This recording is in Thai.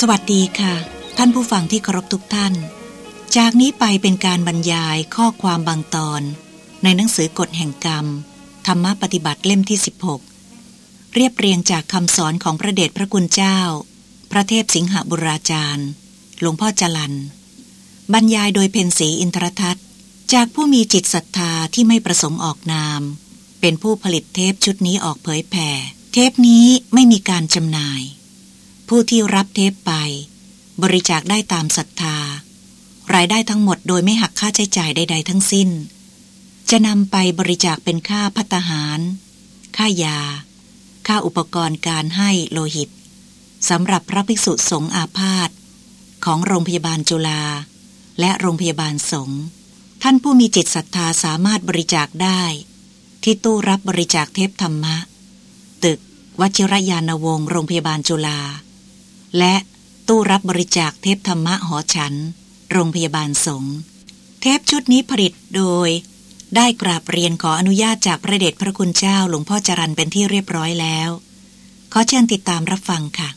สวัสดีค่ะ ท่านผู้ฟังที่เคารพทุกท่าน จากนี้ไปเป็นการบรรยายข้อความบางตอน ในหนังสือกฎแห่งกรรม ธรรมปฏิบัติเล่มที่ 16 เรียบเรียงจากคำสอนของพระเดชพระคุณเจ้า พระเทพสิงหบุราจารย์ หลวงพ่อจรันบรรยายโดยเพนสีอินทรทัศน์จากผู้มีจิตศรัทธาที่ไม่ประสงค์ออกนาม เป็นผู้ผลิตเทปชุดนี้ออกเผยแผ่ เทปนี้ไม่มีการจำหน่าย ผู้ที่รับเทปไป บริจาคได้ตามศรัทธา รายได้ทั้งหมดโดยไม่หักค่าใช้จ่ายใด ๆ ทั้งสิ้น จะนำไปบริจาคเป็นค่าพัตหาร ค่ายา ค่าอุปกรณ์การให้โลหิตสำหรับพระภิกษุสงฆ์อาพาธของโรงพยาบาลจุฬาและโรงพยาบาลสงฆ์ท่านผู้มีจิตศรัทธาสามารถบริจาคได้ ที่ตู้รับบริจาคเทพธรรมะ ตึกวชิรยานวงศ์โรงพยาบาลจุฬา และตู้รับบริจาคเทพธรรมะหอฉัน โรงพยาบาลสงฆ์เทปชุดนี้ผลิตโดย ได้กราบเรียนขออนุญาตจากพระเดชพระคุณเจ้าหลวงพ่อจรันเป็นที่เรียบร้อยแล้ว ขอเชิญติดตามรับฟังค่ะ